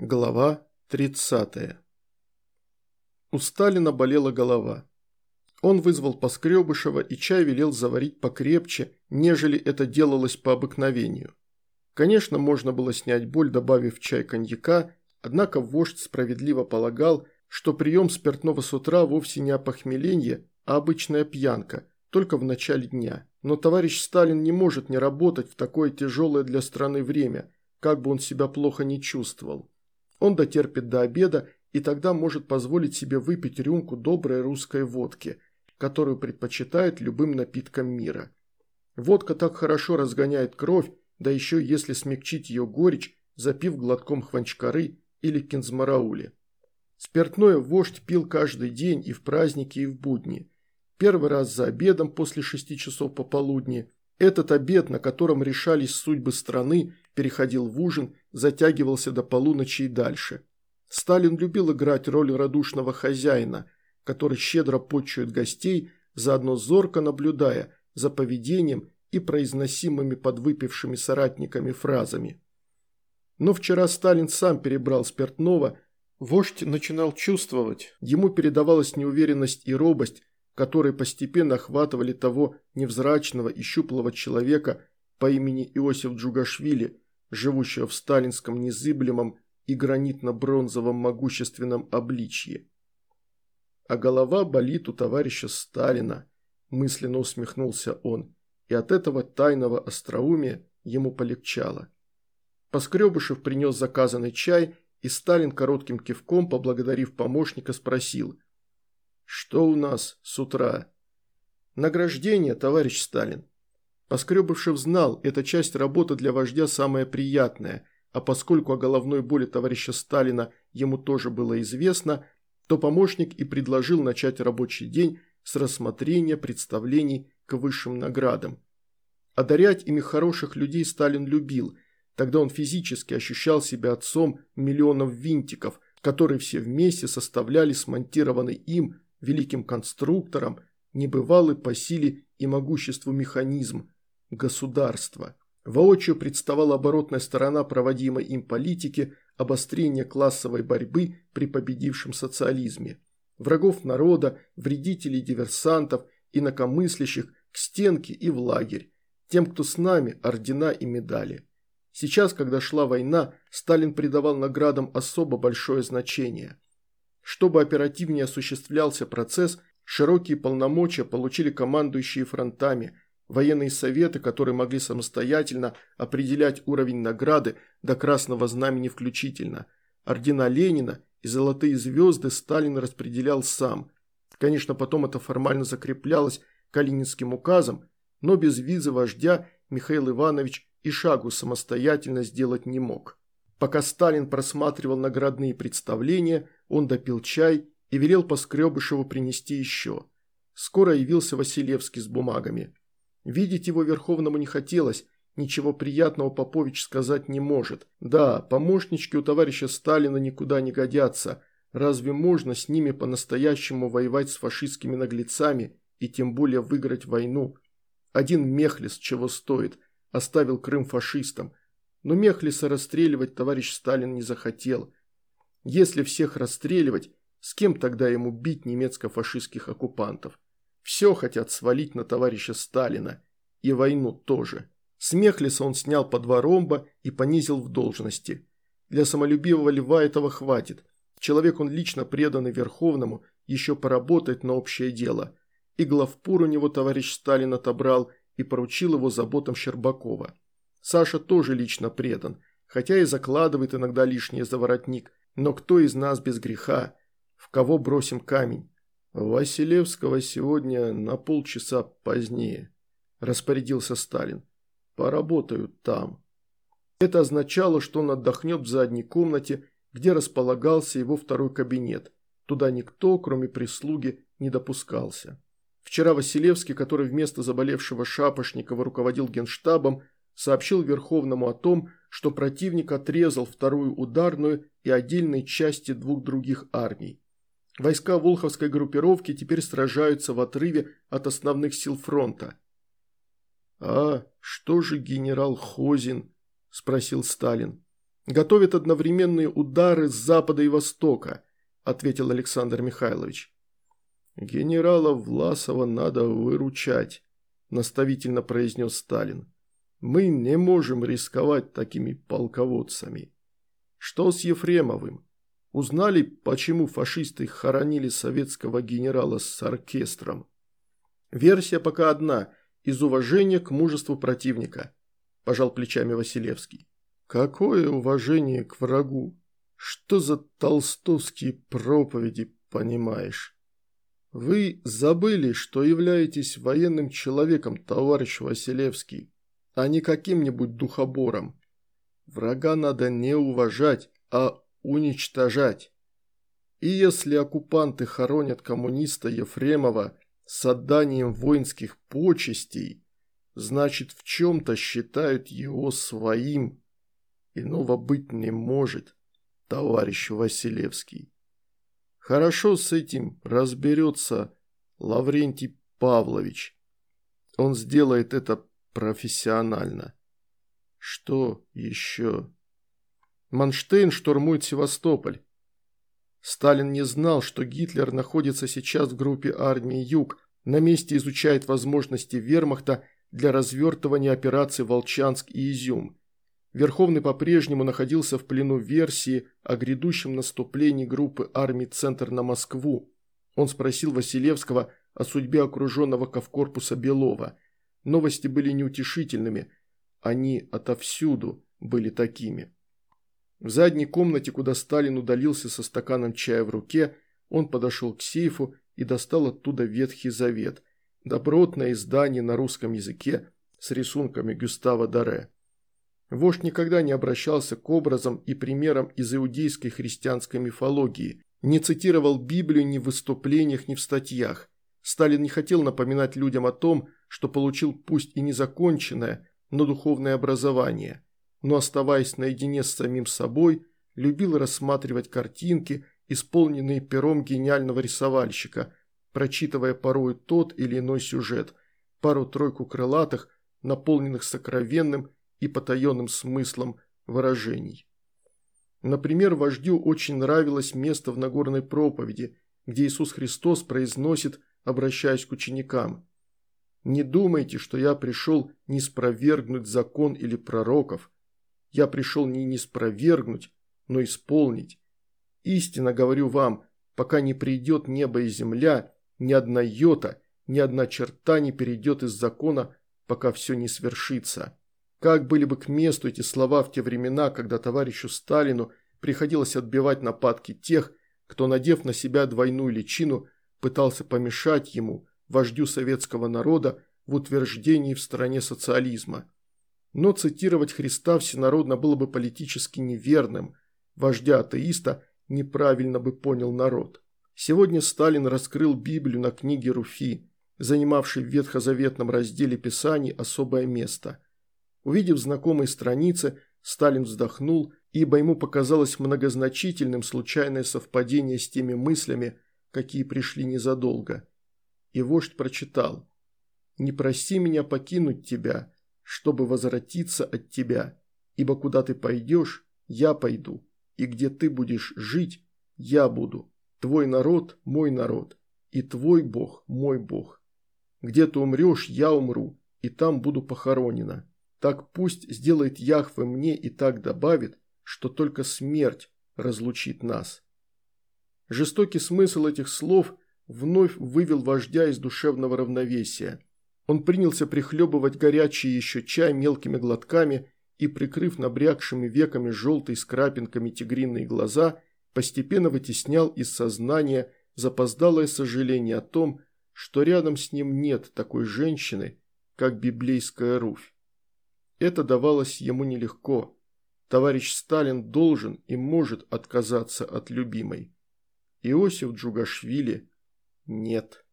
Глава 30. У Сталина болела голова. Он вызвал Поскребышева и чай велел заварить покрепче, нежели это делалось по обыкновению. Конечно, можно было снять боль, добавив чай коньяка, однако вождь справедливо полагал, что прием спиртного с утра вовсе не опохмеление, а обычная пьянка, только в начале дня. Но товарищ Сталин не может не работать в такое тяжелое для страны время, как бы он себя плохо не чувствовал. Он дотерпит до обеда и тогда может позволить себе выпить рюмку доброй русской водки, которую предпочитает любым напиткам мира. Водка так хорошо разгоняет кровь, да еще если смягчить ее горечь, запив глотком хванчкары или кинзмараули. Спиртное вождь пил каждый день и в праздники, и в будни. Первый раз за обедом после шести часов пополудни. Этот обед, на котором решались судьбы страны, переходил в ужин, затягивался до полуночи и дальше. Сталин любил играть роль радушного хозяина, который щедро почует гостей, заодно зорко наблюдая за поведением и произносимыми подвыпившими соратниками фразами. Но вчера Сталин сам перебрал спиртного, вождь начинал чувствовать, ему передавалась неуверенность и робость, которые постепенно охватывали того невзрачного и щуплого человека по имени Иосиф Джугашвили, живущего в сталинском незыблемом и гранитно-бронзовом могущественном обличье. А голова болит у товарища Сталина, мысленно усмехнулся он, и от этого тайного остроумия ему полегчало. Поскребышев принес заказанный чай, и Сталин коротким кивком, поблагодарив помощника, спросил «Что у нас с утра?» «Награждение, товарищ Сталин», Поскребышев знал, эта часть работы для вождя самая приятная, а поскольку о головной боли товарища Сталина ему тоже было известно, то помощник и предложил начать рабочий день с рассмотрения представлений к высшим наградам. Одарять ими хороших людей Сталин любил, тогда он физически ощущал себя отцом миллионов винтиков, которые все вместе составляли смонтированный им, великим конструктором, небывалый по силе и могуществу механизм, государства. Воочию представала оборотная сторона проводимой им политики обострения классовой борьбы при победившем социализме. Врагов народа, вредителей, диверсантов, инакомыслящих к стенке и в лагерь. Тем, кто с нами, ордена и медали. Сейчас, когда шла война, Сталин придавал наградам особо большое значение. Чтобы оперативнее осуществлялся процесс, широкие полномочия получили командующие фронтами – Военные советы, которые могли самостоятельно определять уровень награды до Красного Знамени включительно. Ордена Ленина и золотые звезды Сталин распределял сам. Конечно, потом это формально закреплялось Калининским указом, но без визы вождя Михаил Иванович и шагу самостоятельно сделать не мог. Пока Сталин просматривал наградные представления, он допил чай и велел Поскребышеву принести еще. Скоро явился Василевский с бумагами. Видеть его Верховному не хотелось, ничего приятного Попович сказать не может. Да, помощнички у товарища Сталина никуда не годятся. Разве можно с ними по-настоящему воевать с фашистскими наглецами и тем более выиграть войну? Один Мехлис чего стоит, оставил Крым фашистам. Но Мехлиса расстреливать товарищ Сталин не захотел. Если всех расстреливать, с кем тогда ему бить немецко-фашистских оккупантов? Все хотят свалить на товарища Сталина. И войну тоже. С Мехлиса он снял по два ромба и понизил в должности. Для самолюбивого льва этого хватит. Человек он лично преданный Верховному, еще поработать на общее дело. И главпур у него товарищ Сталин отобрал и поручил его заботам Щербакова. Саша тоже лично предан, хотя и закладывает иногда лишнее за воротник. Но кто из нас без греха? В кого бросим камень? «Василевского сегодня на полчаса позднее», – распорядился Сталин. «Поработают там». Это означало, что он отдохнет в задней комнате, где располагался его второй кабинет. Туда никто, кроме прислуги, не допускался. Вчера Василевский, который вместо заболевшего Шапошникова руководил генштабом, сообщил Верховному о том, что противник отрезал вторую ударную и отдельные части двух других армий. Войска Волховской группировки теперь сражаются в отрыве от основных сил фронта. «А что же генерал Хозин?» – спросил Сталин. Готовят одновременные удары с запада и востока, ответил Александр Михайлович. Генерала Власова надо выручать, наставительно произнес Сталин. Мы не можем рисковать такими полководцами. Что с Ефремовым? Узнали, почему фашисты хоронили советского генерала с оркестром? Версия пока одна – из уважения к мужеству противника, пожал плечами Василевский. Какое уважение к врагу? Что за толстовские проповеди, понимаешь? Вы забыли, что являетесь военным человеком, товарищ Василевский, а не каким-нибудь духобором. Врага надо не уважать, а уничтожать. И если оккупанты хоронят коммуниста Ефремова с отданием воинских почестей, значит в чем-то считают его своим. Иного быть не может, товарищ Василевский. Хорошо с этим разберется Лаврентий Павлович. Он сделает это профессионально. Что еще? Манштейн штурмует Севастополь. Сталин не знал, что Гитлер находится сейчас в группе армии «Юг», на месте изучает возможности вермахта для развертывания операций «Волчанск» и «Изюм». Верховный по-прежнему находился в плену версии о грядущем наступлении группы армий «Центр» на Москву. Он спросил Василевского о судьбе окруженного ковкорпуса Белова. Новости были неутешительными. Они отовсюду были такими. В задней комнате, куда Сталин удалился со стаканом чая в руке, он подошел к сейфу и достал оттуда Ветхий Завет, добротное издание на русском языке с рисунками Гюстава Даре. Вождь никогда не обращался к образам и примерам из иудейской христианской мифологии, не цитировал Библию ни в выступлениях, ни в статьях. Сталин не хотел напоминать людям о том, что получил пусть и незаконченное, но духовное образование но оставаясь наедине с самим собой, любил рассматривать картинки, исполненные пером гениального рисовальщика, прочитывая порой тот или иной сюжет, пару-тройку крылатых, наполненных сокровенным и потаенным смыслом выражений. Например, вождю очень нравилось место в Нагорной проповеди, где Иисус Христос произносит, обращаясь к ученикам, «Не думайте, что я пришел не спровергнуть закон или пророков, я пришел не не спровергнуть, но исполнить. Истинно говорю вам, пока не придет небо и земля, ни одна йота, ни одна черта не перейдет из закона, пока все не свершится. Как были бы к месту эти слова в те времена, когда товарищу Сталину приходилось отбивать нападки тех, кто, надев на себя двойную личину, пытался помешать ему, вождю советского народа, в утверждении в стране социализма. Но цитировать Христа всенародно было бы политически неверным. Вождя атеиста неправильно бы понял народ. Сегодня Сталин раскрыл Библию на книге Руфи, занимавшей в ветхозаветном разделе Писаний особое место. Увидев знакомые страницы, Сталин вздохнул, ибо ему показалось многозначительным случайное совпадение с теми мыслями, какие пришли незадолго. И вождь прочитал «Не проси меня покинуть тебя, чтобы возвратиться от тебя, ибо куда ты пойдешь, я пойду, и где ты будешь жить, я буду. Твой народ – мой народ, и твой Бог – мой Бог. Где ты умрешь, я умру, и там буду похоронена. Так пусть сделает Яхве мне и так добавит, что только смерть разлучит нас. Жестокий смысл этих слов вновь вывел вождя из душевного равновесия – он принялся прихлебывать горячий еще чай мелкими глотками и, прикрыв набрякшими веками желтые с крапинками тигриные глаза, постепенно вытеснял из сознания запоздалое сожаление о том, что рядом с ним нет такой женщины, как библейская Руфь. Это давалось ему нелегко. Товарищ Сталин должен и может отказаться от любимой. Иосиф Джугашвили нет.